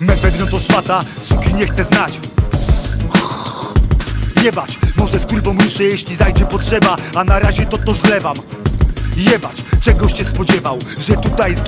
no to szmata, suki nie chcę znać. Jebać, może z kurwą ruszę jeśli zajdzie potrzeba A na razie to to zlewam. Jebać, czegoś się spodziewał, że tutaj zginę